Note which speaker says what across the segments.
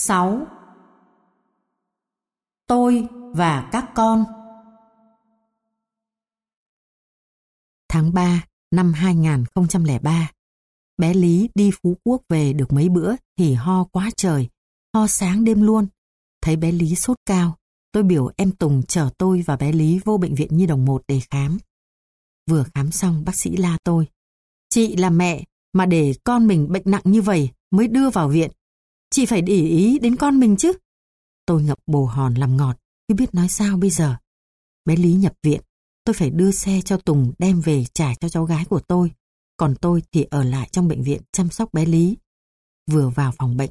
Speaker 1: 6. Tôi và các con
Speaker 2: Tháng 3 năm 2003 Bé Lý đi Phú Quốc về được mấy bữa thì ho quá trời, ho sáng đêm luôn. Thấy bé Lý sốt cao, tôi biểu em Tùng chở tôi và bé Lý vô bệnh viện Nhi Đồng 1 để khám. Vừa khám xong bác sĩ la tôi. Chị là mẹ mà để con mình bệnh nặng như vậy mới đưa vào viện. Chị phải để ý đến con mình chứ. Tôi ngập bồ hòn làm ngọt, chứ biết nói sao bây giờ. Bé Lý nhập viện, tôi phải đưa xe cho Tùng đem về trả cho cháu gái của tôi. Còn tôi thì ở lại trong bệnh viện chăm sóc bé Lý. Vừa vào phòng bệnh,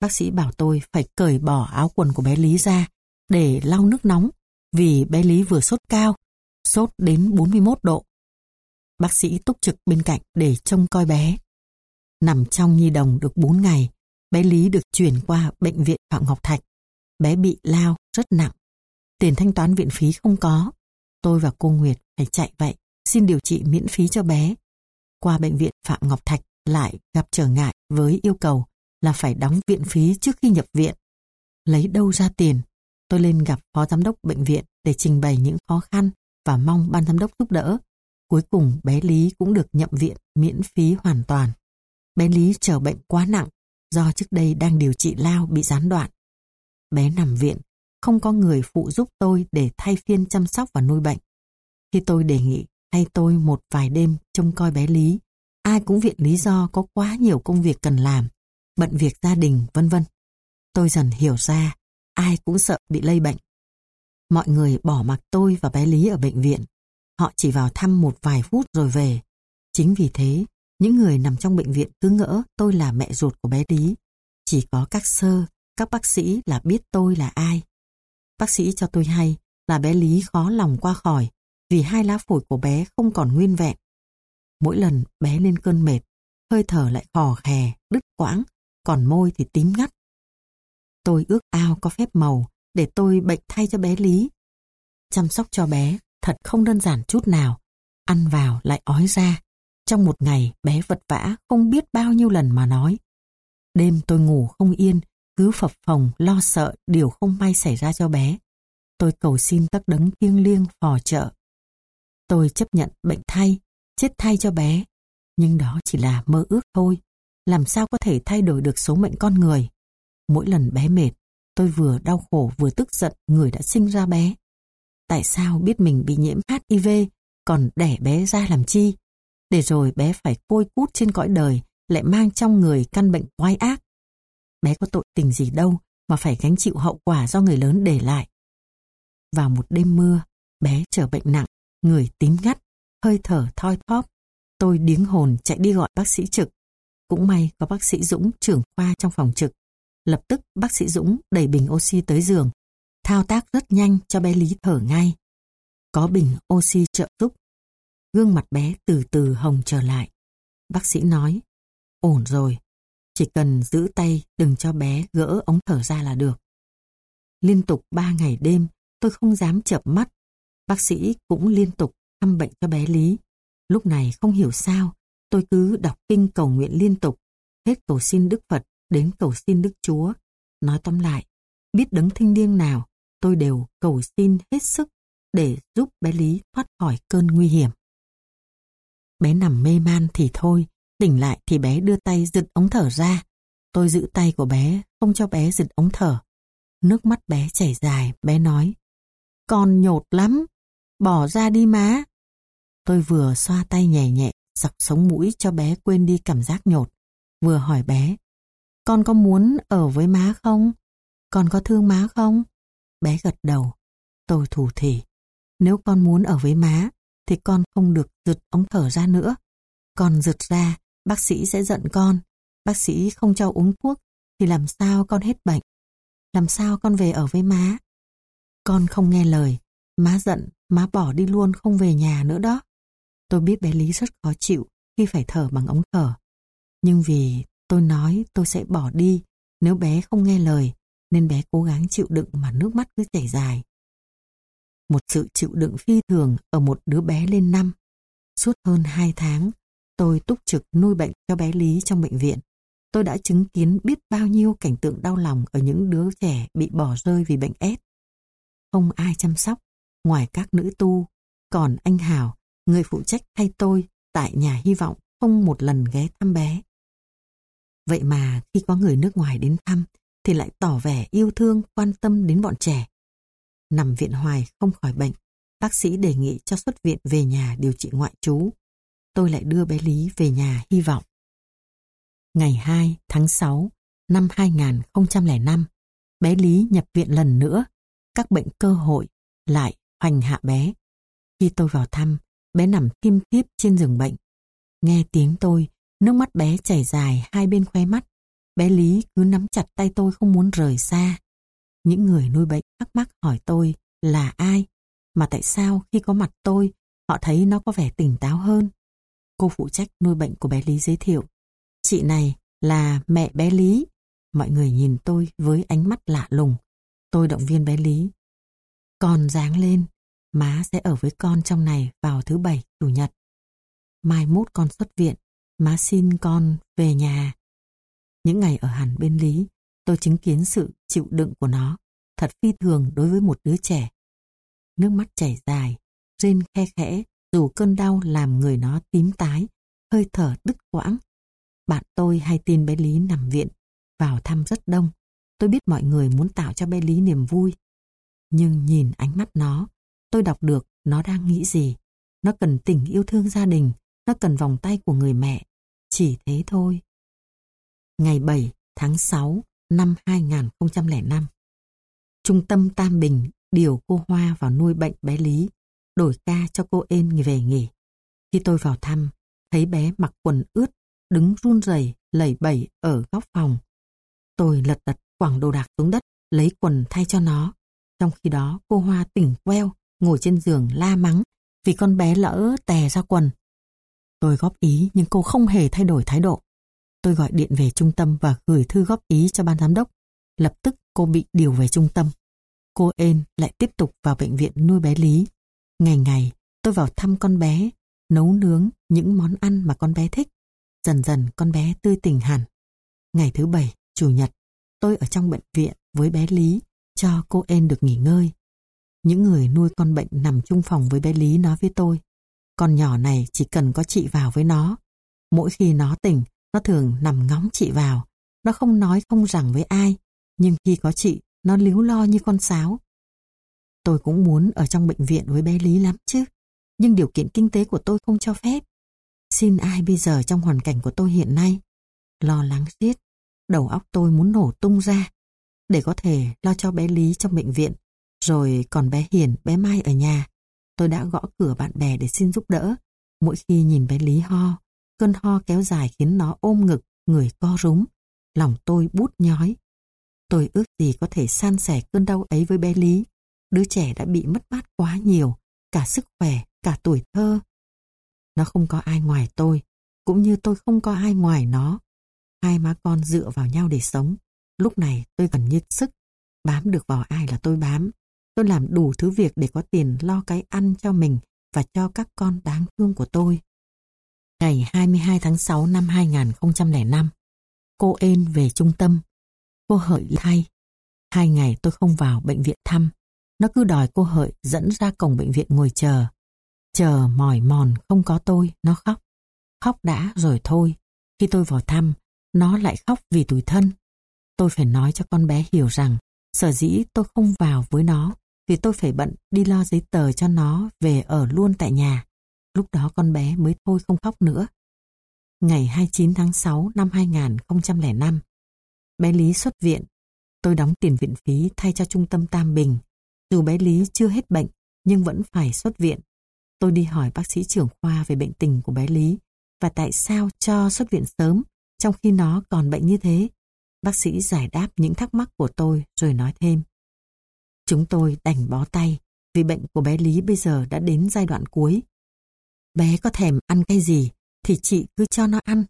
Speaker 2: bác sĩ bảo tôi phải cởi bỏ áo quần của bé Lý ra để lau nước nóng vì bé Lý vừa sốt cao, sốt đến 41 độ. Bác sĩ túc trực bên cạnh để trông coi bé. Nằm trong nhi đồng được 4 ngày, bé Lý được chuyển qua bệnh viện Phạm Ngọc Thạch. Bé bị lao rất nặng. Tiền thanh toán viện phí không có. Tôi và cô Nguyệt phải chạy vậy, xin điều trị miễn phí cho bé. Qua bệnh viện Phạm Ngọc Thạch lại gặp trở ngại với yêu cầu là phải đóng viện phí trước khi nhập viện. Lấy đâu ra tiền? Tôi lên gặp phó giám đốc bệnh viện để trình bày những khó khăn và mong ban giám đốc giúp đỡ. Cuối cùng bé Lý cũng được nhập viện miễn phí hoàn toàn. Bé Lý trở bệnh quá nặng do trước đây đang điều trị lao bị gián đoạn. Bé nằm viện, không có người phụ giúp tôi để thay phiên chăm sóc và nuôi bệnh. Khi tôi đề nghị thay tôi một vài đêm trông coi bé Lý, ai cũng viện lý do có quá nhiều công việc cần làm, bận việc gia đình, vân vân. Tôi dần hiểu ra, ai cũng sợ bị lây bệnh. Mọi người bỏ mặc tôi và bé Lý ở bệnh viện. Họ chỉ vào thăm một vài phút rồi về. Chính vì thế, những người nằm trong bệnh viện cứ ngỡ tôi là mẹ ruột của bé Lý. Chỉ có các sơ, các bác sĩ là biết tôi là ai. Bác sĩ cho tôi hay là bé Lý khó lòng qua khỏi vì hai lá phổi của bé không còn nguyên vẹn. Mỗi lần bé lên cơn mệt, hơi thở lại khò khè, đứt quãng, còn môi thì tím ngắt. Tôi ước ao có phép màu để tôi bệnh thay cho bé Lý. Chăm sóc cho bé thật không đơn giản chút nào. Ăn vào lại ói ra. Trong một ngày bé vật vã không biết bao nhiêu lần mà nói. Đêm tôi ngủ không yên, cứ phập phồng lo sợ điều không may xảy ra cho bé. Tôi cầu xin các đấng thiêng liêng phò trợ. Tôi chấp nhận bệnh thay, chết thay cho bé. Nhưng đó chỉ là mơ ước thôi. Làm sao có thể thay đổi được số mệnh con người? Mỗi lần bé mệt, tôi vừa đau khổ vừa tức giận người đã sinh ra bé. Tại sao biết mình bị nhiễm HIV còn đẻ bé ra làm chi? Để rồi bé phải côi cút trên cõi đời lại mang trong người căn bệnh oai ác. Bé có tội tình gì đâu mà phải gánh chịu hậu quả do người lớn để lại. Vào một đêm mưa, bé trở bệnh nặng, người tím ngắt, hơi thở thoi thóp. Tôi điếng hồn chạy đi gọi bác sĩ trực. Cũng may có bác sĩ Dũng trưởng khoa trong phòng trực. Lập tức bác sĩ Dũng đẩy bình oxy tới giường. Thao tác rất nhanh cho bé Lý thở ngay. Có bình oxy trợ giúp. Gương mặt bé từ từ hồng trở lại. Bác sĩ nói, ổn rồi, chỉ cần giữ tay đừng cho bé gỡ ống thở ra là được. Liên tục ba ngày đêm, tôi không dám chợp mắt. Bác sĩ cũng liên tục thăm bệnh cho bé Lý. Lúc này không hiểu sao, tôi cứ đọc kinh cầu nguyện liên tục, hết cầu xin Đức Phật đến cầu xin Đức Chúa. Nói tóm lại, biết đấng thinh niên nào, tôi đều cầu xin hết sức để giúp bé Lý thoát khỏi cơn nguy hiểm. Bé nằm mê man thì thôi, tỉnh lại thì bé đưa tay giật ống thở ra. Tôi giữ tay của bé, không cho bé giật ống thở. Nước mắt bé chảy dài, bé nói, con nhột lắm, bỏ ra đi má. Tôi vừa xoa tay nhẹ nhẹ, dọc sống mũi cho bé quên đi cảm giác nhột. Vừa hỏi bé, con có muốn ở với má không? Con có thương má không? Bé gật đầu. Tôi thủ thỉ. Nếu con muốn ở với má, thì con không được giật ống thở ra nữa. Con giật ra, bác sĩ sẽ giận con. Bác sĩ không cho uống thuốc, thì làm sao con hết bệnh? Làm sao con về ở với má? Con không nghe lời, má giận, má bỏ đi luôn không về nhà nữa đó. Tôi biết bé Lý rất khó chịu khi phải thở bằng ống thở. Nhưng vì tôi nói tôi sẽ bỏ đi nếu bé không nghe lời, nên bé cố gắng chịu đựng mà nước mắt cứ chảy dài. Một sự chịu đựng phi thường ở một đứa bé lên năm. Suốt hơn hai tháng, tôi túc trực nuôi bệnh cho bé Lý trong bệnh viện. tôi đã chứng kiến biết bao nhiêu cảnh tượng đau lòng ở những đứa trẻ bị bỏ rơi vì bệnh S. Không ai chăm sóc, ngoài các nữ tu, còn anh Hào, người phụ trách thay tôi tại nhà hy vọng không một lần ghé thăm bé. Vậy mà khi có người nước ngoài đến thăm thì lại tỏ vẻ yêu thương quan tâm đến bọn trẻ. Nằm viện hoài không khỏi bệnh, bác sĩ đề nghị cho xuất viện về nhà điều trị ngoại trú. Tôi lại đưa bé Lý về nhà hy vọng. Ngày 2 tháng 6 năm 2005, bé Lý nhập viện lần nữa, các bệnh cơ hội lại hoành hạ bé. Khi tôi vào thăm, bé nằm tim tiếp trên giường bệnh. Nghe tiếng tôi, nước mắt bé chảy dài hai bên khóe mắt. Bé Lý cứ nắm chặt tay tôi không muốn rời xa. Những người nuôi bệnh thắc mắc hỏi tôi là ai, mà tại sao khi có mặt tôi, họ thấy nó có vẻ tỉnh táo hơn. Cô phụ trách nuôi bệnh của bé Lý giới thiệu. Chị này là mẹ bé Lý. Mọi người nhìn tôi với ánh mắt lạ lùng. Tôi động viên bé Lý. Con dáng lên, má sẽ ở với con trong này vào thứ bảy, chủ nhật. Mai mốt con xuất viện, má xin con về nhà. Những ngày ở hẳn bên Lý, tôi chứng kiến sự chịu đựng của nó, thật phi thường đối với một đứa trẻ. Nước mắt chảy dài, rên khe khẽ, dù cơn đau làm người nó tím tái, hơi thở đứt quãng. Bạn tôi hay tin bé Lý nằm viện, vào thăm rất đông. Tôi biết mọi người muốn tạo cho bé Lý niềm vui. Nhưng nhìn ánh mắt nó, tôi đọc được nó đang nghĩ gì. Nó cần tình yêu thương gia đình, nó cần vòng tay của người mẹ. Chỉ thế thôi. Ngày 7 tháng 6 năm 2005 Trung tâm Tam Bình điều cô Hoa vào nuôi bệnh bé Lý, đổi ca cho cô ên về nghỉ. Khi tôi vào thăm, thấy bé mặc quần ướt, đứng run rẩy lẩy bẩy ở góc phòng. Tôi lật đật quẳng đồ đạc xuống đất, lấy quần thay cho nó. Trong khi đó, cô Hoa tỉnh queo, ngồi trên giường la mắng vì con bé lỡ tè ra quần. Tôi góp ý nhưng cô không hề thay đổi thái độ. Tôi gọi điện về trung tâm và gửi thư góp ý cho ban giám đốc. Lập tức cô bị điều về trung tâm. Cô ên lại tiếp tục vào bệnh viện nuôi bé Lý. Ngày ngày tôi vào thăm con bé, nấu nướng những món ăn mà con bé thích. Dần dần con bé tươi tỉnh hẳn. Ngày thứ bảy, chủ nhật, tôi ở trong bệnh viện với bé Lý cho cô ên được nghỉ ngơi. Những người nuôi con bệnh nằm chung phòng với bé Lý nói với tôi, con nhỏ này chỉ cần có chị vào với nó. Mỗi khi nó tỉnh, nó thường nằm ngóng chị vào. Nó không nói không rằng với ai, nhưng khi có chị, nó líu lo như con sáo. Tôi cũng muốn ở trong bệnh viện với bé Lý lắm chứ, nhưng điều kiện kinh tế của tôi không cho phép. Xin ai bây giờ trong hoàn cảnh của tôi hiện nay? Lo lắng giết, đầu óc tôi muốn nổ tung ra, để có thể lo cho bé Lý trong bệnh viện, rồi còn bé Hiền, bé Mai ở nhà. Tôi đã gõ cửa bạn bè để xin giúp đỡ. Mỗi khi nhìn bé Lý ho, cơn ho kéo dài khiến nó ôm ngực, người co rúm. Lòng tôi bút nhói. Tôi ước gì có thể san sẻ cơn đau ấy với bé Lý. Đứa trẻ đã bị mất mát quá nhiều, cả sức khỏe, cả tuổi thơ. Nó không có ai ngoài tôi, cũng như tôi không có ai ngoài nó. Hai má con dựa vào nhau để sống. Lúc này tôi gần như sức, bám được vào ai là tôi bám. Tôi làm đủ thứ việc để có tiền lo cái ăn cho mình và cho các con đáng thương của tôi. Ngày 22 tháng 6 năm 2005, cô ên về trung tâm. Cô hợi thay. Hai ngày tôi không vào bệnh viện thăm. Nó cứ đòi cô hợi dẫn ra cổng bệnh viện ngồi chờ. Chờ mỏi mòn không có tôi, nó khóc. Khóc đã rồi thôi. Khi tôi vào thăm, nó lại khóc vì tủi thân. Tôi phải nói cho con bé hiểu rằng sở dĩ tôi không vào với nó vì tôi phải bận đi lo giấy tờ cho nó về ở luôn tại nhà. Lúc đó con bé mới thôi không khóc nữa. Ngày 29 tháng 6 năm 2005, bé Lý xuất viện. Tôi đóng tiền viện phí thay cho trung tâm Tam Bình. Dù bé Lý chưa hết bệnh, nhưng vẫn phải xuất viện. Tôi đi hỏi bác sĩ trưởng khoa về bệnh tình của bé Lý và tại sao cho xuất viện sớm trong khi nó còn bệnh như thế. Bác sĩ giải đáp những thắc mắc của tôi rồi nói thêm. Chúng tôi đành bó tay vì bệnh của bé Lý bây giờ đã đến giai đoạn cuối. Bé có thèm ăn cái gì thì chị cứ cho nó ăn.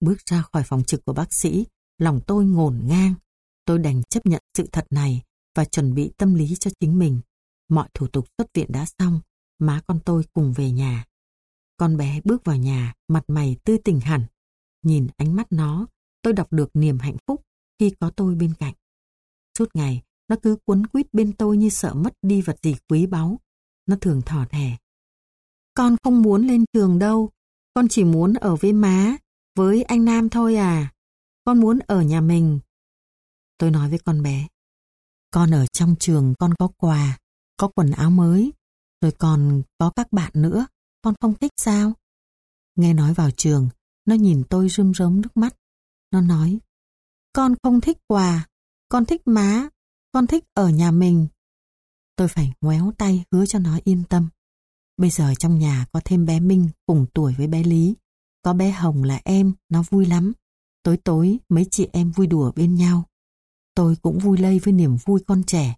Speaker 2: Bước ra khỏi phòng trực của bác sĩ, lòng tôi ngổn ngang. Tôi đành chấp nhận sự thật này và chuẩn bị tâm lý cho chính mình. Mọi thủ tục xuất viện đã xong, má con tôi cùng về nhà. Con bé bước vào nhà, mặt mày tươi tỉnh hẳn. Nhìn ánh mắt nó, tôi đọc được niềm hạnh phúc khi có tôi bên cạnh. Suốt ngày, nó cứ quấn quýt bên tôi như sợ mất đi vật gì quý báu. Nó thường thỏ thẻ. Con không muốn lên trường đâu, con chỉ muốn ở với má, với anh Nam thôi à. Con muốn ở nhà mình. Tôi nói với con bé. Con ở trong trường con có quà, có quần áo mới, rồi còn có các bạn nữa. Con không thích sao? Nghe nói vào trường, nó nhìn tôi rơm rớm nước mắt. Nó nói, con không thích quà, con thích má, con thích ở nhà mình. Tôi phải ngoéo tay hứa cho nó yên tâm. Bây giờ trong nhà có thêm bé Minh cùng tuổi với bé Lý. Có bé Hồng là em, nó vui lắm. Tối tối mấy chị em vui đùa bên nhau. Tôi cũng vui lây với niềm vui con trẻ.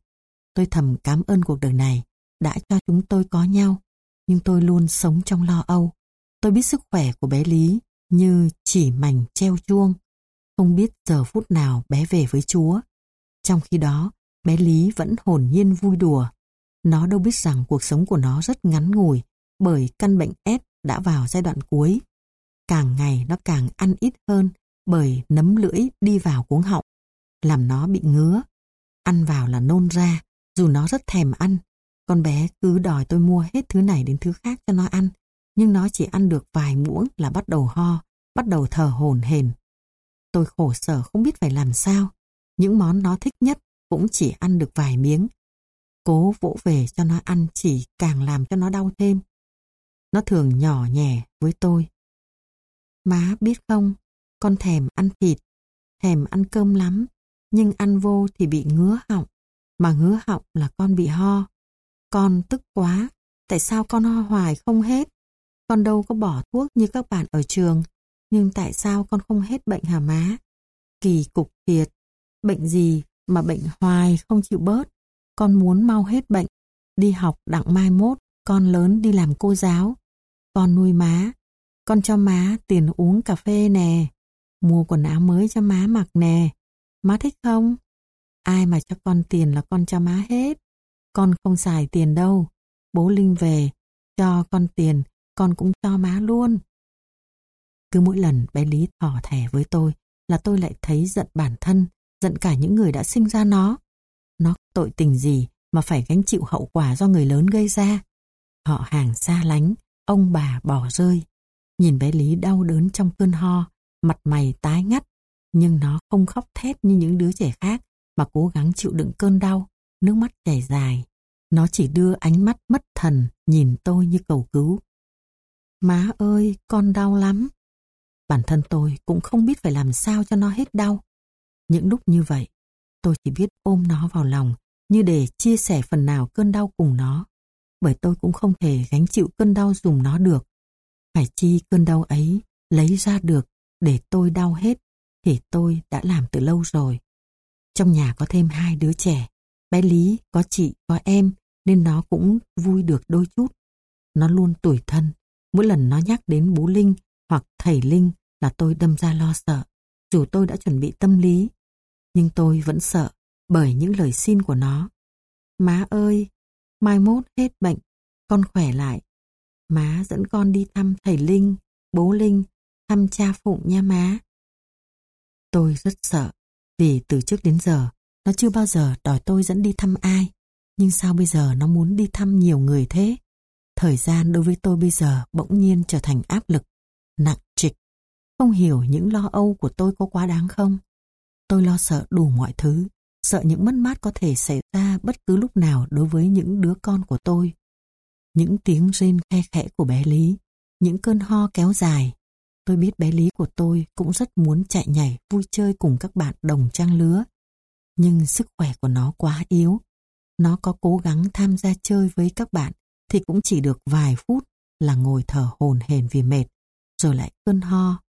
Speaker 2: Tôi thầm cảm ơn cuộc đời này đã cho chúng tôi có nhau. Nhưng tôi luôn sống trong lo âu. Tôi biết sức khỏe của bé Lý như chỉ mảnh treo chuông. Không biết giờ phút nào bé về với Chúa. Trong khi đó, bé Lý vẫn hồn nhiên vui đùa. Nó đâu biết rằng cuộc sống của nó rất ngắn ngủi bởi căn bệnh S đã vào giai đoạn cuối. Càng ngày nó càng ăn ít hơn bởi nấm lưỡi đi vào cuống họng, làm nó bị ngứa. Ăn vào là nôn ra, dù nó rất thèm ăn. Con bé cứ đòi tôi mua hết thứ này đến thứ khác cho nó ăn, nhưng nó chỉ ăn được vài muỗng là bắt đầu ho, bắt đầu thở hổn hển. Tôi khổ sở không biết phải làm sao. Những món nó thích nhất cũng chỉ ăn được vài miếng. Cố vỗ về cho nó ăn chỉ càng làm cho nó đau thêm. Nó thường nhỏ nhẹ với tôi. Má biết không, con thèm ăn thịt, thèm ăn cơm lắm, nhưng ăn vô thì bị ngứa họng, mà ngứa họng là con bị ho. Con tức quá, tại sao con ho hoài không hết? Con đâu có bỏ thuốc như các bạn ở trường, nhưng tại sao con không hết bệnh hả má? Kỳ cục thiệt, bệnh gì mà bệnh hoài không chịu bớt? Con muốn mau hết bệnh, đi học đặng mai mốt, con lớn đi làm cô giáo. Con nuôi má, con cho má tiền uống cà phê nè, mua quần áo mới cho má mặc nè. Má thích không? Ai mà cho con tiền là con cho má hết. Con không xài tiền đâu. Bố Linh về, cho con tiền, con cũng cho má luôn. Cứ mỗi lần bé Lý thỏ thẻ với tôi là tôi lại thấy giận bản thân, giận cả những người đã sinh ra nó. Nó tội tình gì mà phải gánh chịu hậu quả do người lớn gây ra. Họ hàng xa lánh, ông bà bỏ rơi. Nhìn bé Lý đau đớn trong cơn ho, mặt mày tái ngắt, nhưng nó không khóc thét như những đứa trẻ khác mà cố gắng chịu đựng cơn đau, nước mắt chảy dài. Nó chỉ đưa ánh mắt mất thần nhìn tôi như cầu cứu. Má ơi, con đau lắm. Bản thân tôi cũng không biết phải làm sao cho nó hết đau. Những lúc như vậy, tôi chỉ biết ôm nó vào lòng như để chia sẻ phần nào cơn đau cùng nó. Bởi tôi cũng không thể gánh chịu cơn đau dùng nó được. Phải chi cơn đau ấy lấy ra được để tôi đau hết thì tôi đã làm từ lâu rồi. Trong nhà có thêm hai đứa trẻ, bé Lý có chị có em nên nó cũng vui được đôi chút. Nó luôn tủi thân, mỗi lần nó nhắc đến bố Linh hoặc thầy Linh là tôi đâm ra lo sợ, dù tôi đã chuẩn bị tâm lý. Nhưng tôi vẫn sợ bởi những lời xin của nó. Má ơi, mai mốt hết bệnh, con khỏe lại. Má dẫn con đi thăm thầy Linh, bố Linh, thăm cha Phụng nha má. Tôi rất sợ, vì từ trước đến giờ, nó chưa bao giờ đòi tôi dẫn đi thăm ai. Nhưng sao bây giờ nó muốn đi thăm nhiều người thế? Thời gian đối với tôi bây giờ bỗng nhiên trở thành áp lực, nặng trịch. Không hiểu những lo âu của tôi có quá đáng không? Tôi lo sợ đủ mọi thứ, sợ những mất mát có thể xảy ra bất cứ lúc nào đối với những đứa con của tôi. Những tiếng rên khe khẽ của bé Lý, những cơn ho kéo dài. Tôi biết bé Lý của tôi cũng rất muốn chạy nhảy vui chơi cùng các bạn đồng trang lứa. Nhưng sức khỏe của nó quá yếu. Nó có cố gắng tham gia chơi với các bạn thì cũng chỉ được vài phút là ngồi thở hồn hển vì mệt, rồi lại cơn ho.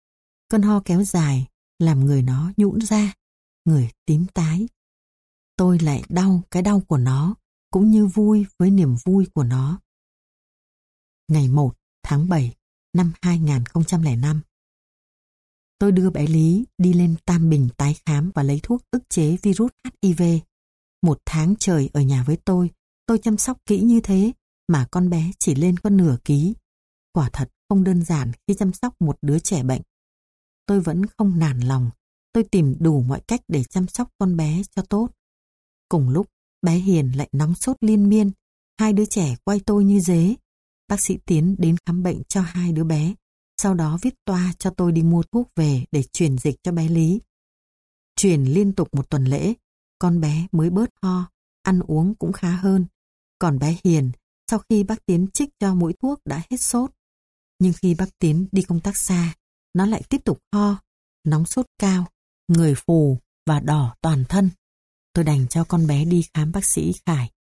Speaker 2: Cơn ho kéo dài làm người nó nhũn ra, người tím tái. Tôi lại đau cái đau của nó, cũng như vui với niềm vui của nó. Ngày 1 tháng 7 năm 2005 Tôi đưa bé Lý đi lên Tam Bình tái khám và lấy thuốc ức chế virus HIV. Một tháng trời ở nhà với tôi, tôi chăm sóc kỹ như thế mà con bé chỉ lên có nửa ký. Quả thật không đơn giản khi chăm sóc một đứa trẻ bệnh. Tôi vẫn không nản lòng, tôi tìm đủ mọi cách để chăm sóc con bé cho tốt. Cùng lúc, bé Hiền lại nóng sốt liên miên, hai đứa trẻ quay tôi như dế. Bác sĩ Tiến đến khám bệnh cho hai đứa bé, sau đó viết toa cho tôi đi mua thuốc về để truyền dịch cho bé Lý. Truyền liên tục một tuần lễ, con bé mới bớt ho, ăn uống cũng khá hơn. Còn bé Hiền, sau khi bác Tiến trích cho mũi thuốc đã hết sốt. Nhưng khi bác Tiến đi công tác xa, nó lại tiếp tục ho, nóng sốt cao, người phù và đỏ toàn thân. Tôi đành cho con bé đi khám bác sĩ Khải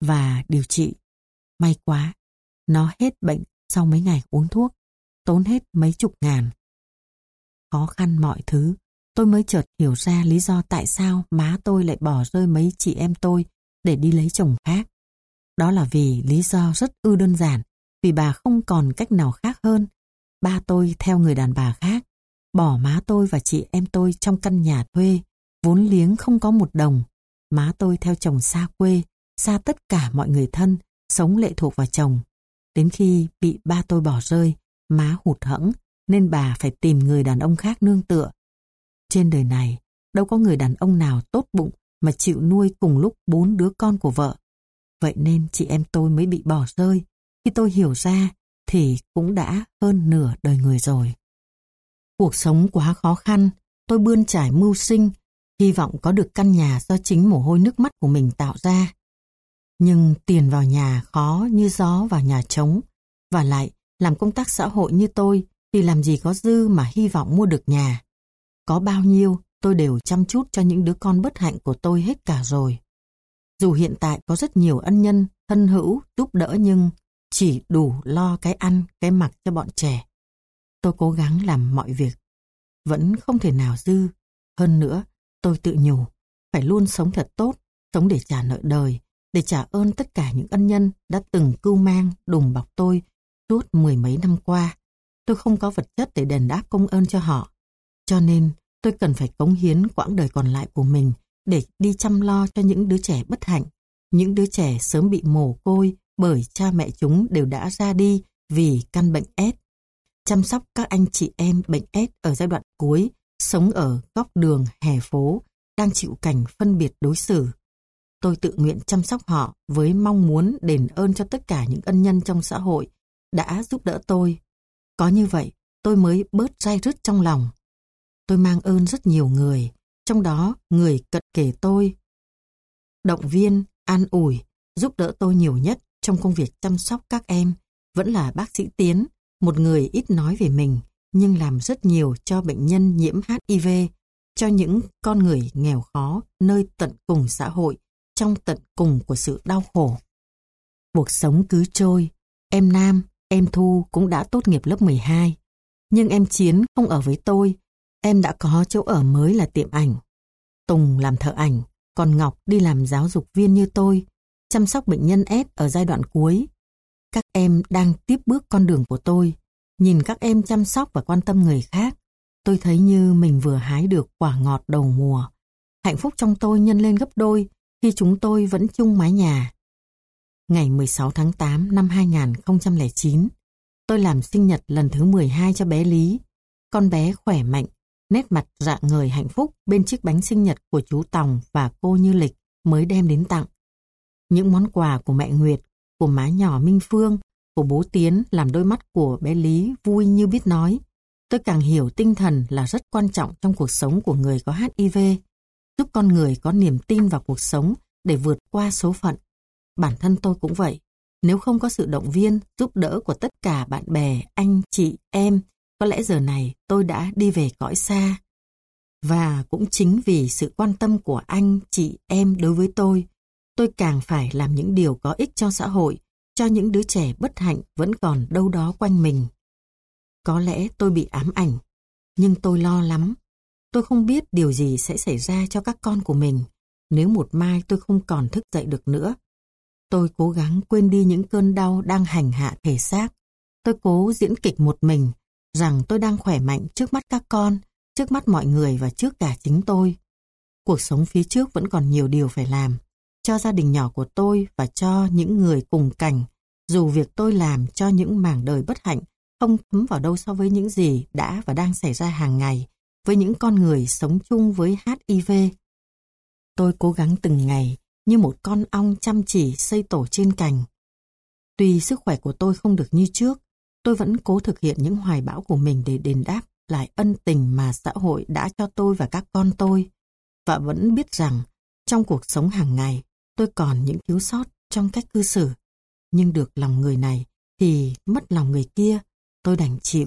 Speaker 2: và điều trị. May quá, nó hết bệnh sau mấy ngày uống thuốc, tốn hết mấy chục ngàn. Khó khăn mọi thứ, tôi mới chợt hiểu ra lý do tại sao má tôi lại bỏ rơi mấy chị em tôi để đi lấy chồng khác. Đó là vì lý do rất ư đơn giản, vì bà không còn cách nào khác hơn. Ba tôi theo người đàn bà khác, bỏ má tôi và chị em tôi trong căn nhà thuê, vốn liếng không có một đồng. Má tôi theo chồng xa quê, xa tất cả mọi người thân, sống lệ thuộc vào chồng. Đến khi bị ba tôi bỏ rơi, má hụt hẫng, nên bà phải tìm người đàn ông khác nương tựa. Trên đời này, đâu có người đàn ông nào tốt bụng mà chịu nuôi cùng lúc bốn đứa con của vợ. Vậy nên chị em tôi mới bị bỏ rơi. Khi tôi hiểu ra thì cũng đã hơn nửa đời người rồi. Cuộc sống quá khó khăn, tôi bươn trải mưu sinh, hy vọng có được căn nhà do chính mồ hôi nước mắt của mình tạo ra. Nhưng tiền vào nhà khó như gió vào nhà trống, và lại làm công tác xã hội như tôi thì làm gì có dư mà hy vọng mua được nhà. Có bao nhiêu tôi đều chăm chút cho những đứa con bất hạnh của tôi hết cả rồi. Dù hiện tại có rất nhiều ân nhân, thân hữu, giúp đỡ nhưng chỉ đủ lo cái ăn, cái mặc cho bọn trẻ. Tôi cố gắng làm mọi việc. Vẫn không thể nào dư. Hơn nữa, tôi tự nhủ, phải luôn sống thật tốt, sống để trả nợ đời, để trả ơn tất cả những ân nhân đã từng cưu mang, đùm bọc tôi suốt mười mấy năm qua. Tôi không có vật chất để đền đáp công ơn cho họ. Cho nên, tôi cần phải cống hiến quãng đời còn lại của mình để đi chăm lo cho những đứa trẻ bất hạnh, những đứa trẻ sớm bị mồ côi bởi cha mẹ chúng đều đã ra đi vì căn bệnh S. Chăm sóc các anh chị em bệnh S ở giai đoạn cuối, sống ở góc đường, hè phố, đang chịu cảnh phân biệt đối xử. Tôi tự nguyện chăm sóc họ với mong muốn đền ơn cho tất cả những ân nhân trong xã hội đã giúp đỡ tôi. Có như vậy, tôi mới bớt dai rứt trong lòng. Tôi mang ơn rất nhiều người, trong đó người cận kề tôi. Động viên, an ủi, giúp đỡ tôi nhiều nhất trong công việc chăm sóc các em vẫn là bác sĩ Tiến, một người ít nói về mình nhưng làm rất nhiều cho bệnh nhân nhiễm HIV, cho những con người nghèo khó nơi tận cùng xã hội, trong tận cùng của sự đau khổ. Cuộc sống cứ trôi, em Nam, em Thu cũng đã tốt nghiệp lớp 12. Nhưng em Chiến không ở với tôi, em đã có chỗ ở mới là tiệm ảnh. Tùng làm thợ ảnh, còn Ngọc đi làm giáo dục viên như tôi, chăm sóc bệnh nhân S ở giai đoạn cuối. Các em đang tiếp bước con đường của tôi. Nhìn các em chăm sóc và quan tâm người khác, tôi thấy như mình vừa hái được quả ngọt đầu mùa. Hạnh phúc trong tôi nhân lên gấp đôi khi chúng tôi vẫn chung mái nhà. Ngày 16 tháng 8 năm 2009, tôi làm sinh nhật lần thứ 12 cho bé Lý. Con bé khỏe mạnh, nét mặt rạng ngời hạnh phúc bên chiếc bánh sinh nhật của chú Tòng và cô Như Lịch mới đem đến tặng. Những món quà của mẹ Nguyệt, của má nhỏ Minh Phương, của bố Tiến làm đôi mắt của bé Lý vui như biết nói. Tôi càng hiểu tinh thần là rất quan trọng trong cuộc sống của người có HIV, giúp con người có niềm tin vào cuộc sống để vượt qua số phận. Bản thân tôi cũng vậy. Nếu không có sự động viên, giúp đỡ của tất cả bạn bè, anh, chị, em, có lẽ giờ này tôi đã đi về cõi xa. Và cũng chính vì sự quan tâm của anh, chị, em đối với tôi, tôi càng phải làm những điều có ích cho xã hội, cho những đứa trẻ bất hạnh vẫn còn đâu đó quanh mình. Có lẽ tôi bị ám ảnh, nhưng tôi lo lắm. Tôi không biết điều gì sẽ xảy ra cho các con của mình nếu một mai tôi không còn thức dậy được nữa. Tôi cố gắng quên đi những cơn đau đang hành hạ thể xác. Tôi cố diễn kịch một mình, rằng tôi đang khỏe mạnh trước mắt các con, trước mắt mọi người và trước cả chính tôi. Cuộc sống phía trước vẫn còn nhiều điều phải làm, cho gia đình nhỏ của tôi và cho những người cùng cảnh, dù việc tôi làm cho những mảng đời bất hạnh không thấm vào đâu so với những gì đã và đang xảy ra hàng ngày với những con người sống chung với HIV. Tôi cố gắng từng ngày như một con ong chăm chỉ xây tổ trên cành. Tuy sức khỏe của tôi không được như trước, tôi vẫn cố thực hiện những hoài bão của mình để đền đáp lại ân tình mà xã hội đã cho tôi và các con tôi. Và vẫn biết rằng, trong cuộc sống hàng ngày, tôi còn những thiếu sót trong cách cư xử. Nhưng được lòng người này thì mất lòng người kia, tôi đành chịu.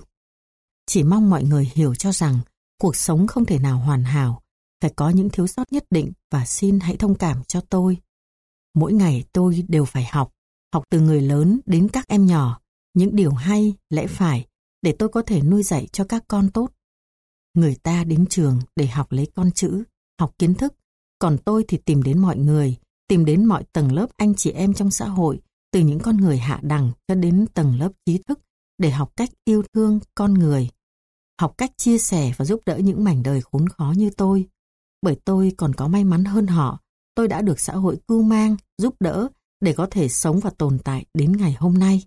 Speaker 2: Chỉ mong mọi người hiểu cho rằng cuộc sống không thể nào hoàn hảo, phải có những thiếu sót nhất định và xin hãy thông cảm cho tôi. Mỗi ngày tôi đều phải học, học từ người lớn đến các em nhỏ, những điều hay, lẽ phải, để tôi có thể nuôi dạy cho các con tốt. Người ta đến trường để học lấy con chữ, học kiến thức, còn tôi thì tìm đến mọi người, tìm đến mọi tầng lớp anh chị em trong xã hội, từ những con người hạ đẳng cho đến tầng lớp trí thức, để học cách yêu thương con người, học cách chia sẻ và giúp đỡ những mảnh đời khốn khó như tôi. Bởi tôi còn có may mắn hơn họ, tôi đã được xã hội cưu mang, giúp đỡ để có thể sống và tồn tại đến ngày hôm nay.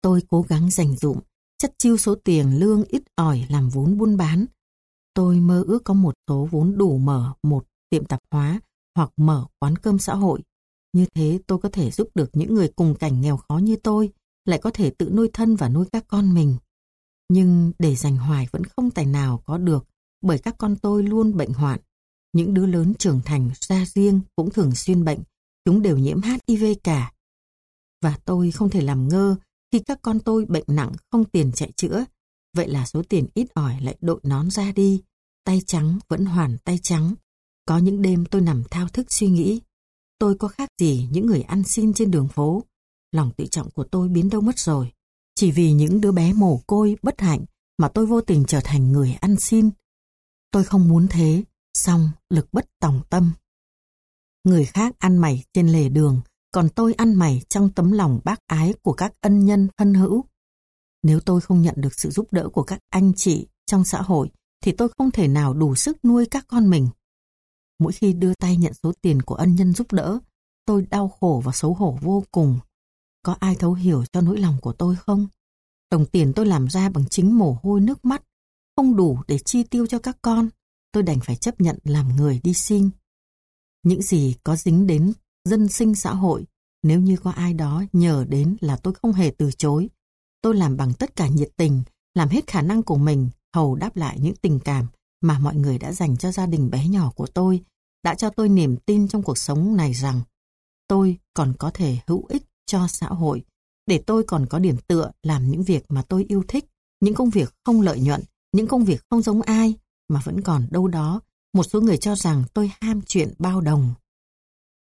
Speaker 2: Tôi cố gắng dành dụm, chất chiêu số tiền lương ít ỏi làm vốn buôn bán. Tôi mơ ước có một số vốn đủ mở một tiệm tạp hóa hoặc mở quán cơm xã hội. Như thế tôi có thể giúp được những người cùng cảnh nghèo khó như tôi, lại có thể tự nuôi thân và nuôi các con mình. Nhưng để dành hoài vẫn không tài nào có được, bởi các con tôi luôn bệnh hoạn. Những đứa lớn trưởng thành ra riêng cũng thường xuyên bệnh, chúng đều nhiễm HIV cả. Và tôi không thể làm ngơ khi các con tôi bệnh nặng không tiền chạy chữa. Vậy là số tiền ít ỏi lại đội nón ra đi, tay trắng vẫn hoàn tay trắng. Có những đêm tôi nằm thao thức suy nghĩ, tôi có khác gì những người ăn xin trên đường phố. Lòng tự trọng của tôi biến đâu mất rồi. Chỉ vì những đứa bé mồ côi, bất hạnh mà tôi vô tình trở thành người ăn xin. Tôi không muốn thế, song lực bất tòng tâm. Người khác ăn mày trên lề đường, còn tôi ăn mày trong tấm lòng bác ái của các ân nhân thân hữu. Nếu tôi không nhận được sự giúp đỡ của các anh chị trong xã hội, thì tôi không thể nào đủ sức nuôi các con mình. Mỗi khi đưa tay nhận số tiền của ân nhân giúp đỡ, tôi đau khổ và xấu hổ vô cùng. Có ai thấu hiểu cho nỗi lòng của tôi không? Đồng tiền tôi làm ra bằng chính mồ hôi nước mắt, không đủ để chi tiêu cho các con. Tôi đành phải chấp nhận làm người đi sinh. Những gì có dính đến dân sinh xã hội, nếu như có ai đó nhờ đến là tôi không hề từ chối. Tôi làm bằng tất cả nhiệt tình, làm hết khả năng của mình, hầu đáp lại những tình cảm mà mọi người đã dành cho gia đình bé nhỏ của tôi, đã cho tôi niềm tin trong cuộc sống này rằng tôi còn có thể hữu ích cho xã hội, để tôi còn có điểm tựa làm những việc mà tôi yêu thích, những công việc không lợi nhuận, những công việc không giống ai, mà vẫn còn đâu đó, một số người cho rằng tôi ham chuyện bao đồng.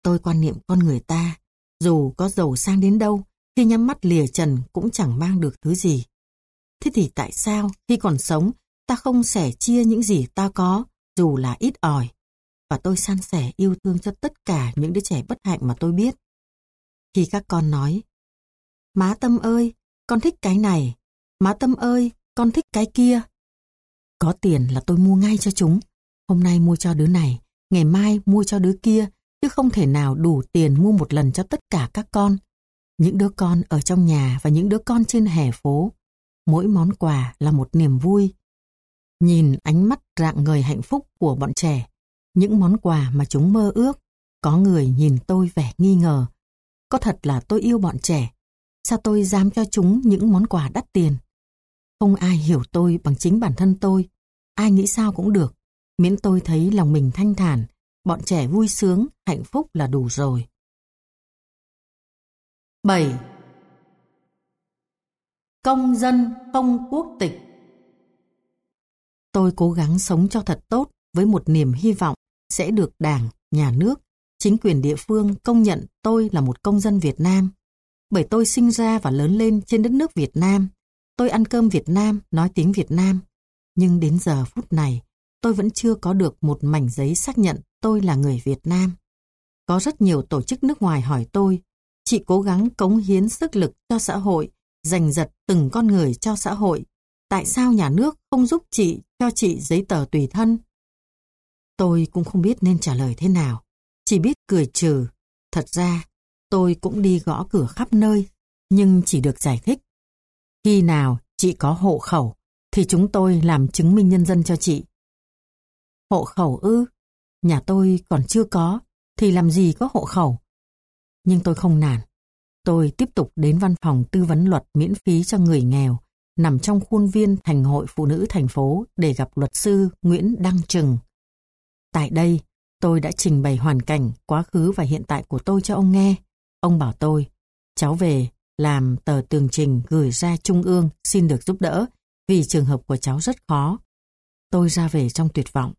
Speaker 2: Tôi quan niệm con người ta, dù có giàu sang đến đâu, khi nhắm mắt lìa trần cũng chẳng mang được thứ gì. Thế thì tại sao khi còn sống ta không sẻ chia những gì ta có, dù là ít ỏi? Và tôi san sẻ yêu thương cho tất cả những đứa trẻ bất hạnh mà tôi biết. Khi các con nói, Má Tâm ơi, con thích cái này. Má Tâm ơi, con thích cái kia. Có tiền là tôi mua ngay cho chúng. Hôm nay mua cho đứa này, ngày mai mua cho đứa kia, chứ không thể nào đủ tiền mua một lần cho tất cả các con. Những đứa con ở trong nhà và những đứa con trên hè phố. Mỗi món quà là một niềm vui. Nhìn ánh mắt rạng ngời hạnh phúc của bọn trẻ, những món quà mà chúng mơ ước, có người nhìn tôi vẻ nghi ngờ, có thật là tôi yêu bọn trẻ. Sao tôi dám cho chúng những món quà đắt tiền? Không ai hiểu tôi bằng chính bản thân tôi. Ai nghĩ sao cũng được. Miễn tôi thấy lòng mình thanh thản, bọn trẻ vui sướng, hạnh phúc là đủ rồi. 7. Công dân không quốc tịch Tôi cố gắng sống cho thật tốt với một niềm hy vọng sẽ được Đảng, Nhà nước chính quyền địa phương công nhận tôi là một công dân Việt Nam. Bởi tôi sinh ra và lớn lên trên đất nước Việt Nam. Tôi ăn cơm Việt Nam, nói tiếng Việt Nam. Nhưng đến giờ phút này, tôi vẫn chưa có được một mảnh giấy xác nhận tôi là người Việt Nam. Có rất nhiều tổ chức nước ngoài hỏi tôi, chị cố gắng cống hiến sức lực cho xã hội, giành giật từng con người cho xã hội. Tại sao nhà nước không giúp chị cho chị giấy tờ tùy thân? Tôi cũng không biết nên trả lời thế nào chỉ biết cười trừ. Thật ra, tôi cũng đi gõ cửa khắp nơi, nhưng chỉ được giải thích. Khi nào chị có hộ khẩu, thì chúng tôi làm chứng minh nhân dân cho chị. Hộ khẩu ư? Nhà tôi còn chưa có, thì làm gì có hộ khẩu? Nhưng tôi không nản. Tôi tiếp tục đến văn phòng tư vấn luật miễn phí cho người nghèo, nằm trong khuôn viên Thành hội Phụ nữ thành phố để gặp luật sư Nguyễn Đăng Trừng. Tại đây, tôi đã trình bày hoàn cảnh, quá khứ và hiện tại của tôi cho ông nghe. Ông bảo tôi, cháu về làm tờ tường trình gửi ra Trung ương xin được giúp đỡ vì trường hợp của cháu rất khó. Tôi ra về trong tuyệt vọng.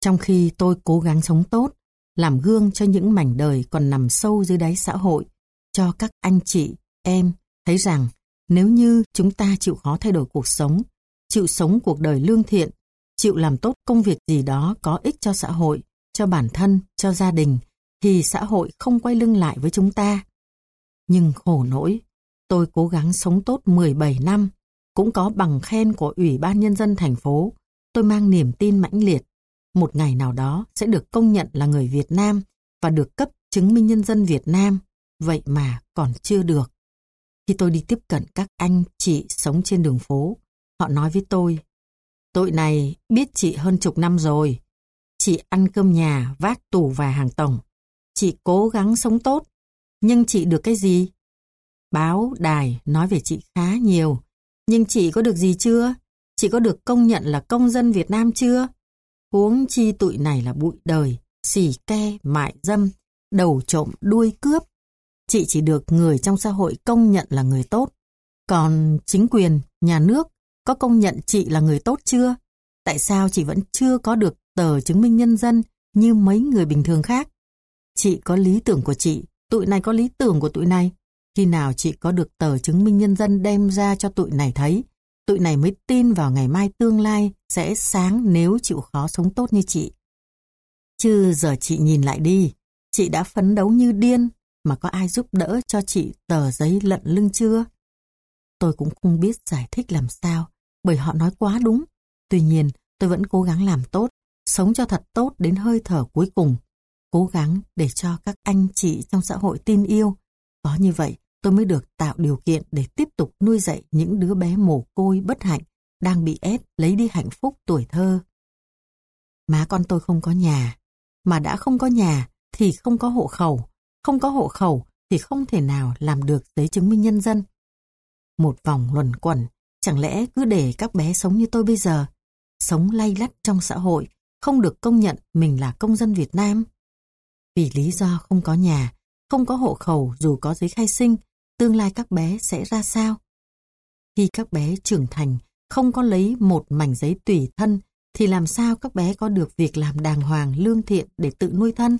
Speaker 2: Trong khi tôi cố gắng sống tốt, làm gương cho những mảnh đời còn nằm sâu dưới đáy xã hội, cho các anh chị, em thấy rằng nếu như chúng ta chịu khó thay đổi cuộc sống, chịu sống cuộc đời lương thiện, chịu làm tốt công việc gì đó có ích cho xã hội, cho bản thân, cho gia đình, thì xã hội không quay lưng lại với chúng ta. Nhưng khổ nỗi, tôi cố gắng sống tốt 17 năm, cũng có bằng khen của Ủy ban Nhân dân thành phố. Tôi mang niềm tin mãnh liệt. Một ngày nào đó sẽ được công nhận là người Việt Nam và được cấp chứng minh nhân dân Việt Nam. Vậy mà còn chưa được. Khi tôi đi tiếp cận các anh chị sống trên đường phố, họ nói với tôi, tội này biết chị hơn chục năm rồi. Chị ăn cơm nhà, vác tủ và hàng tổng. Chị cố gắng sống tốt, nhưng chị được cái gì? Báo, đài nói về chị khá nhiều, nhưng chị có được gì chưa? Chị có được công nhận là công dân Việt Nam chưa? Huống chi tụi này là bụi đời, xì ke, mại dâm, đầu trộm, đuôi cướp. Chị chỉ được người trong xã hội công nhận là người tốt. Còn chính quyền, nhà nước có công nhận chị là người tốt chưa? Tại sao chị vẫn chưa có được tờ chứng minh nhân dân như mấy người bình thường khác? Chị có lý tưởng của chị, tụi này có lý tưởng của tụi này. Khi nào chị có được tờ chứng minh nhân dân đem ra cho tụi này thấy, tụi này mới tin vào ngày mai tương lai sẽ sáng nếu chịu khó sống tốt như chị. Chứ giờ chị nhìn lại đi, chị đã phấn đấu như điên mà có ai giúp đỡ cho chị tờ giấy lận lưng chưa? Tôi cũng không biết giải thích làm sao, bởi họ nói quá đúng. Tuy nhiên, tôi vẫn cố gắng làm tốt, sống cho thật tốt đến hơi thở cuối cùng. Cố gắng để cho các anh chị trong xã hội tin yêu. Có như vậy, tôi mới được tạo điều kiện để tiếp tục nuôi dạy những đứa bé mồ côi bất hạnh đang bị ép lấy đi hạnh phúc tuổi thơ. Má con tôi không có nhà, mà đã không có nhà thì không có hộ khẩu, không có hộ khẩu thì không thể nào làm được giấy chứng minh nhân dân. Một vòng luẩn quẩn, chẳng lẽ cứ để các bé sống như tôi bây giờ, sống lay lắt trong xã hội, không được công nhận mình là công dân Việt Nam? Vì lý do không có nhà, không có hộ khẩu dù có giấy khai sinh, tương lai các bé sẽ ra sao? Khi các bé trưởng thành, không có lấy một mảnh giấy tùy thân, thì làm sao các bé có được việc làm đàng hoàng, lương thiện để tự nuôi thân?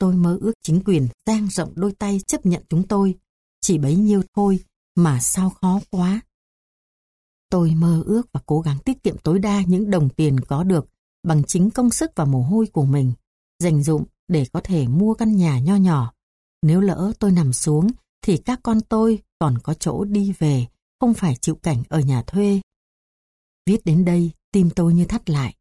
Speaker 2: Tôi mơ ước chính quyền dang rộng đôi tay chấp nhận chúng tôi. Chỉ bấy nhiêu thôi, mà sao khó quá. Tôi mơ ước và cố gắng tiết kiệm tối đa những đồng tiền có được bằng chính công sức và mồ hôi của mình, dành dụng để có thể mua căn nhà nho nhỏ. Nếu lỡ tôi nằm xuống thì các con tôi còn có chỗ đi về, không phải chịu cảnh ở nhà thuê. Viết đến đây, tim tôi như thắt lại.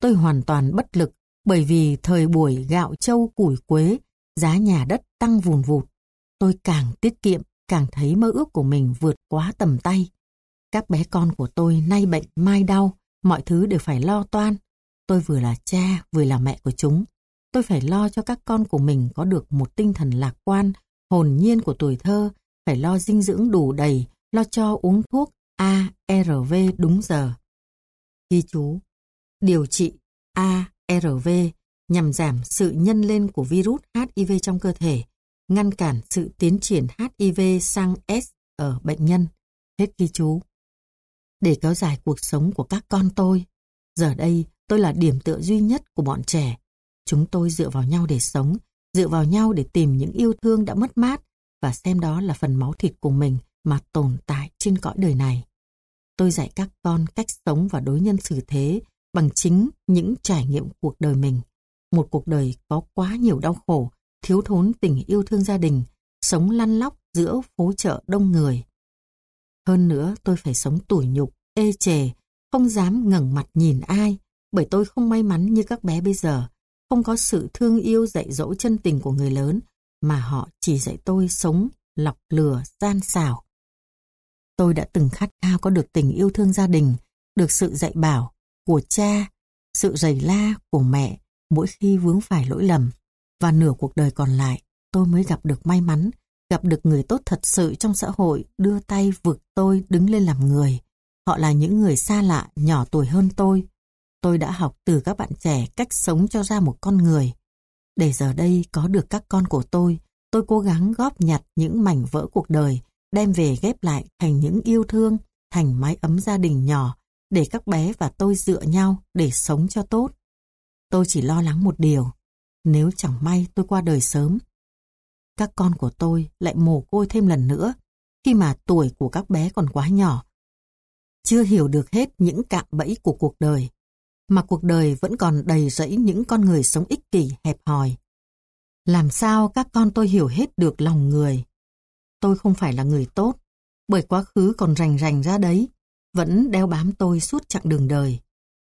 Speaker 2: Tôi hoàn toàn bất lực bởi vì thời buổi gạo châu củi quế, giá nhà đất tăng vùn vụt. Tôi càng tiết kiệm, càng thấy mơ ước của mình vượt quá tầm tay. Các bé con của tôi nay bệnh mai đau, mọi thứ đều phải lo toan. Tôi vừa là cha, vừa là mẹ của chúng. Tôi phải lo cho các con của mình có được một tinh thần lạc quan, hồn nhiên của tuổi thơ, phải lo dinh dưỡng đủ đầy, lo cho uống thuốc ARV đúng giờ. Ghi chú, điều trị ARV nhằm giảm sự nhân lên của virus HIV trong cơ thể, ngăn cản sự tiến triển HIV sang S ở bệnh nhân. Hết ghi chú. Để kéo dài cuộc sống của các con tôi, giờ đây tôi là điểm tựa duy nhất của bọn trẻ. Chúng tôi dựa vào nhau để sống, dựa vào nhau để tìm những yêu thương đã mất mát và xem đó là phần máu thịt của mình mà tồn tại trên cõi đời này. Tôi dạy các con cách sống và đối nhân xử thế bằng chính những trải nghiệm cuộc đời mình. Một cuộc đời có quá nhiều đau khổ, thiếu thốn tình yêu thương gia đình, sống lăn lóc giữa phố chợ đông người. Hơn nữa tôi phải sống tủi nhục, ê chề, không dám ngẩng mặt nhìn ai, bởi tôi không may mắn như các bé bây giờ, không có sự thương yêu dạy dỗ chân tình của người lớn, mà họ chỉ dạy tôi sống lọc lừa, gian xảo. Tôi đã từng khát khao có được tình yêu thương gia đình, được sự dạy bảo của cha, sự rầy la của mẹ mỗi khi vướng phải lỗi lầm. Và nửa cuộc đời còn lại, tôi mới gặp được may mắn, gặp được người tốt thật sự trong xã hội đưa tay vực tôi đứng lên làm người. Họ là những người xa lạ, nhỏ tuổi hơn tôi. Tôi đã học từ các bạn trẻ cách sống cho ra một con người. Để giờ đây có được các con của tôi, tôi cố gắng góp nhặt những mảnh vỡ cuộc đời, đem về ghép lại thành những yêu thương, thành mái ấm gia đình nhỏ, để các bé và tôi dựa nhau để sống cho tốt. Tôi chỉ lo lắng một điều, nếu chẳng may tôi qua đời sớm. Các con của tôi lại mồ côi thêm lần nữa, khi mà tuổi của các bé còn quá nhỏ. Chưa hiểu được hết những cạm bẫy của cuộc đời, mà cuộc đời vẫn còn đầy rẫy những con người sống ích kỷ hẹp hòi. Làm sao các con tôi hiểu hết được lòng người? Tôi không phải là người tốt, bởi quá khứ còn rành rành ra đấy, vẫn đeo bám tôi suốt chặng đường đời.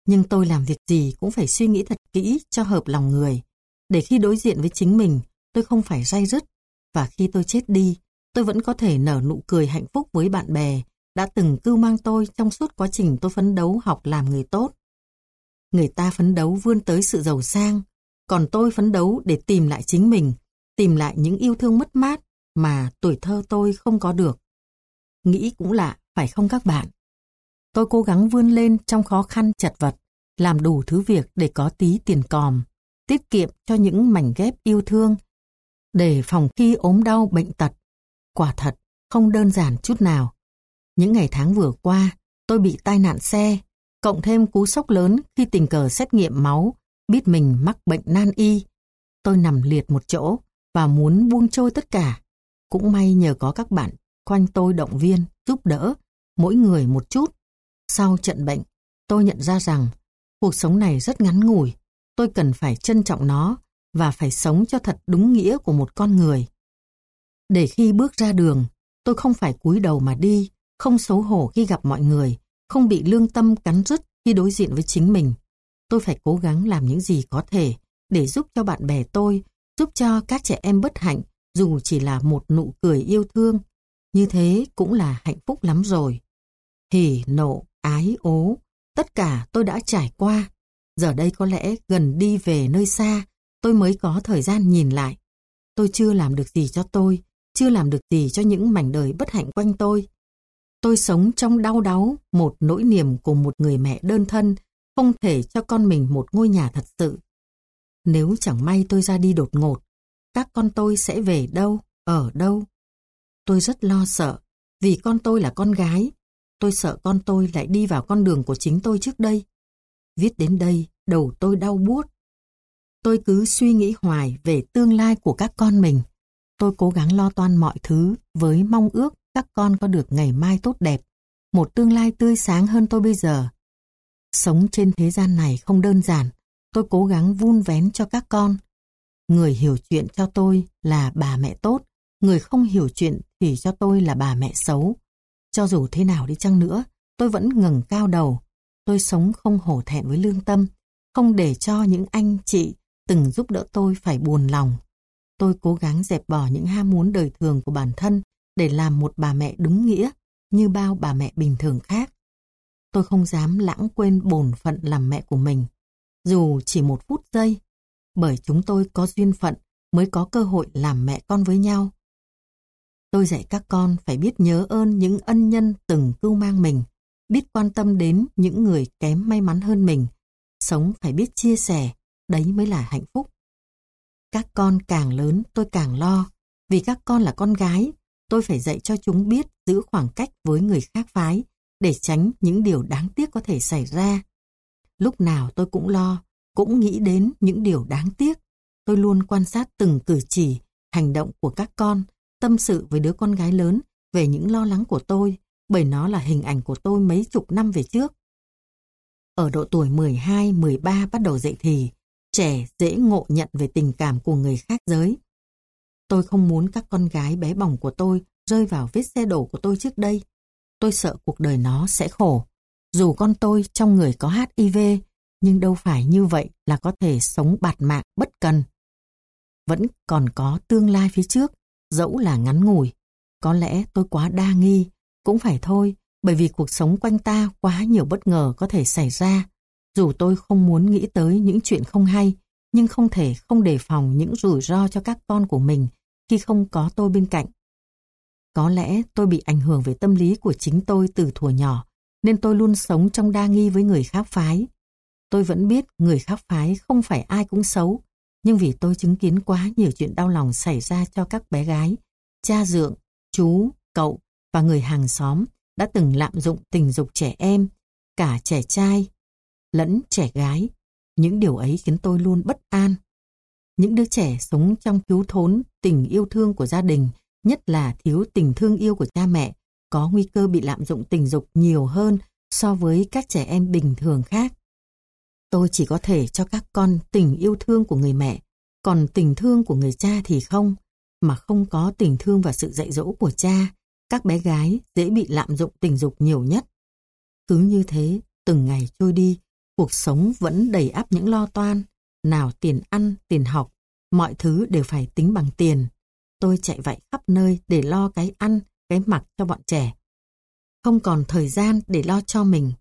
Speaker 2: Nhưng tôi làm việc gì cũng phải suy nghĩ thật kỹ cho hợp lòng người, để khi đối diện với chính mình, tôi không phải day dứt và khi tôi chết đi, tôi vẫn có thể nở nụ cười hạnh phúc với bạn bè đã từng cưu mang tôi trong suốt quá trình tôi phấn đấu học làm người tốt. Người ta phấn đấu vươn tới sự giàu sang, còn tôi phấn đấu để tìm lại chính mình, tìm lại những yêu thương mất mát mà tuổi thơ tôi không có được. Nghĩ cũng lạ, phải không các bạn? Tôi cố gắng vươn lên trong khó khăn chật vật, làm đủ thứ việc để có tí tiền còm, tiết kiệm cho những mảnh ghép yêu thương, để phòng khi ốm đau bệnh tật. Quả thật, không đơn giản chút nào. Những ngày tháng vừa qua, tôi bị tai nạn xe, cộng thêm cú sốc lớn khi tình cờ xét nghiệm máu, biết mình mắc bệnh nan y. Tôi nằm liệt một chỗ và muốn buông trôi tất cả. Cũng may nhờ có các bạn quanh tôi động viên, giúp đỡ, mỗi người một chút. Sau trận bệnh, tôi nhận ra rằng cuộc sống này rất ngắn ngủi, tôi cần phải trân trọng nó và phải sống cho thật đúng nghĩa của một con người. Để khi bước ra đường, tôi không phải cúi đầu mà đi, không xấu hổ khi gặp mọi người, không bị lương tâm cắn rứt khi đối diện với chính mình. Tôi phải cố gắng làm những gì có thể để giúp cho bạn bè tôi, giúp cho các trẻ em bất hạnh, dù chỉ là một nụ cười yêu thương. Như thế cũng là hạnh phúc lắm rồi. Hỉ, nộ, ái, ố, tất cả tôi đã trải qua. Giờ đây có lẽ gần đi về nơi xa, tôi mới có thời gian nhìn lại. Tôi chưa làm được gì cho tôi, chưa làm được gì cho những mảnh đời bất hạnh quanh tôi. Tôi sống trong đau đáu, một nỗi niềm của một người mẹ đơn thân, không thể cho con mình một ngôi nhà thật sự. Nếu chẳng may tôi ra đi đột ngột, các con tôi sẽ về đâu, ở đâu? Tôi rất lo sợ, vì con tôi là con gái. Tôi sợ con tôi lại đi vào con đường của chính tôi trước đây. Viết đến đây, đầu tôi đau buốt. Tôi cứ suy nghĩ hoài về tương lai của các con mình. Tôi cố gắng lo toan mọi thứ với mong ước các con có được ngày mai tốt đẹp, một tương lai tươi sáng hơn tôi bây giờ. Sống trên thế gian này không đơn giản, tôi cố gắng vun vén cho các con. Người hiểu chuyện cho tôi là bà mẹ tốt, người không hiểu chuyện thì cho tôi là bà mẹ xấu. Cho dù thế nào đi chăng nữa, tôi vẫn ngẩng cao đầu. Tôi sống không hổ thẹn với lương tâm, không để cho những anh chị từng giúp đỡ tôi phải buồn lòng. Tôi cố gắng dẹp bỏ những ham muốn đời thường của bản thân để làm một bà mẹ đúng nghĩa như bao bà mẹ bình thường khác. Tôi không dám lãng quên bổn phận làm mẹ của mình, dù chỉ một phút giây, bởi chúng tôi có duyên phận mới có cơ hội làm mẹ con với nhau. Tôi dạy các con phải biết nhớ ơn những ân nhân từng cưu mang mình, biết quan tâm đến những người kém may mắn hơn mình, sống phải biết chia sẻ, đấy mới là hạnh phúc. Các con càng lớn tôi càng lo, vì các con là con gái, tôi phải dạy cho chúng biết giữ khoảng cách với người khác phái, để tránh những điều đáng tiếc có thể xảy ra. Lúc nào tôi cũng lo, cũng nghĩ đến những điều đáng tiếc. Tôi luôn quan sát từng cử chỉ, hành động của các con, tâm sự với đứa con gái lớn về những lo lắng của tôi, bởi nó là hình ảnh của tôi mấy chục năm về trước. Ở độ tuổi 12, 13 bắt đầu dậy thì, trẻ dễ ngộ nhận về tình cảm của người khác giới. Tôi không muốn các con gái bé bỏng của tôi rơi vào vết xe đổ của tôi trước đây. Tôi sợ cuộc đời nó sẽ khổ. Dù con tôi trong người có HIV, nhưng đâu phải như vậy là có thể sống bạt mạng bất cần. Vẫn còn có tương lai phía trước, dẫu là ngắn ngủi. Có lẽ tôi quá đa nghi, cũng phải thôi, bởi vì cuộc sống quanh ta quá nhiều bất ngờ có thể xảy ra. Dù tôi không muốn nghĩ tới những chuyện không hay, nhưng không thể không đề phòng những rủi ro cho các con của mình khi không có tôi bên cạnh. Có lẽ tôi bị ảnh hưởng về tâm lý của chính tôi từ thuở nhỏ, nên tôi luôn sống trong đa nghi với người khác phái. Tôi vẫn biết người khác phái không phải ai cũng xấu, nhưng vì tôi chứng kiến quá nhiều chuyện đau lòng xảy ra cho các bé gái, cha dượng, chú, cậu và người hàng xóm đã từng lạm dụng tình dục trẻ em, cả trẻ trai, lẫn trẻ gái. Những điều ấy khiến tôi luôn bất an. Những đứa trẻ sống trong thiếu thốn tình yêu thương của gia đình, nhất là thiếu tình thương yêu của cha mẹ, có nguy cơ bị lạm dụng tình dục nhiều hơn so với các trẻ em bình thường khác. Tôi chỉ có thể cho các con tình yêu thương của người mẹ, còn tình thương của người cha thì không, mà không có tình thương và sự dạy dỗ của cha, các bé gái dễ bị lạm dụng tình dục nhiều nhất. Cứ như thế, từng ngày trôi đi, cuộc sống vẫn đầy áp những lo toan, nào tiền ăn, tiền học, mọi thứ đều phải tính bằng tiền. Tôi chạy vạy khắp nơi để lo cái ăn, cái mặc cho bọn trẻ. Không còn thời gian để lo cho mình.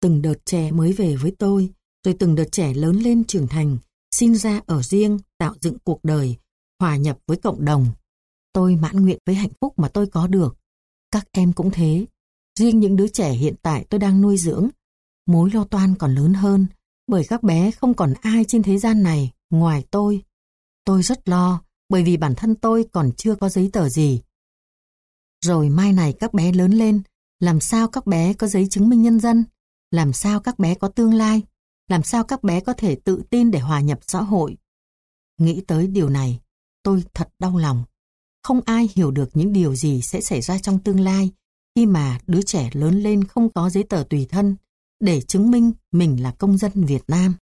Speaker 2: Từng đợt trẻ mới về với tôi, rồi từng đợt trẻ lớn lên trưởng thành, sinh ra ở riêng, tạo dựng cuộc đời, hòa nhập với cộng đồng. Tôi mãn nguyện với hạnh phúc mà tôi có được. Các em cũng thế. Riêng những đứa trẻ hiện tại tôi đang nuôi dưỡng, mối lo toan còn lớn hơn, bởi các bé không còn ai trên thế gian này ngoài tôi. Tôi rất lo, bởi vì bản thân tôi còn chưa có giấy tờ gì. Rồi mai này các bé lớn lên, làm sao các bé có giấy chứng minh nhân dân? Làm sao các bé có tương lai? Làm sao các bé có thể tự tin để hòa nhập xã hội? Nghĩ tới điều này, tôi thật đau lòng. Không ai hiểu được những điều gì sẽ xảy ra trong tương lai khi mà đứa trẻ lớn lên không có giấy tờ tùy thân để chứng minh mình là công dân Việt Nam.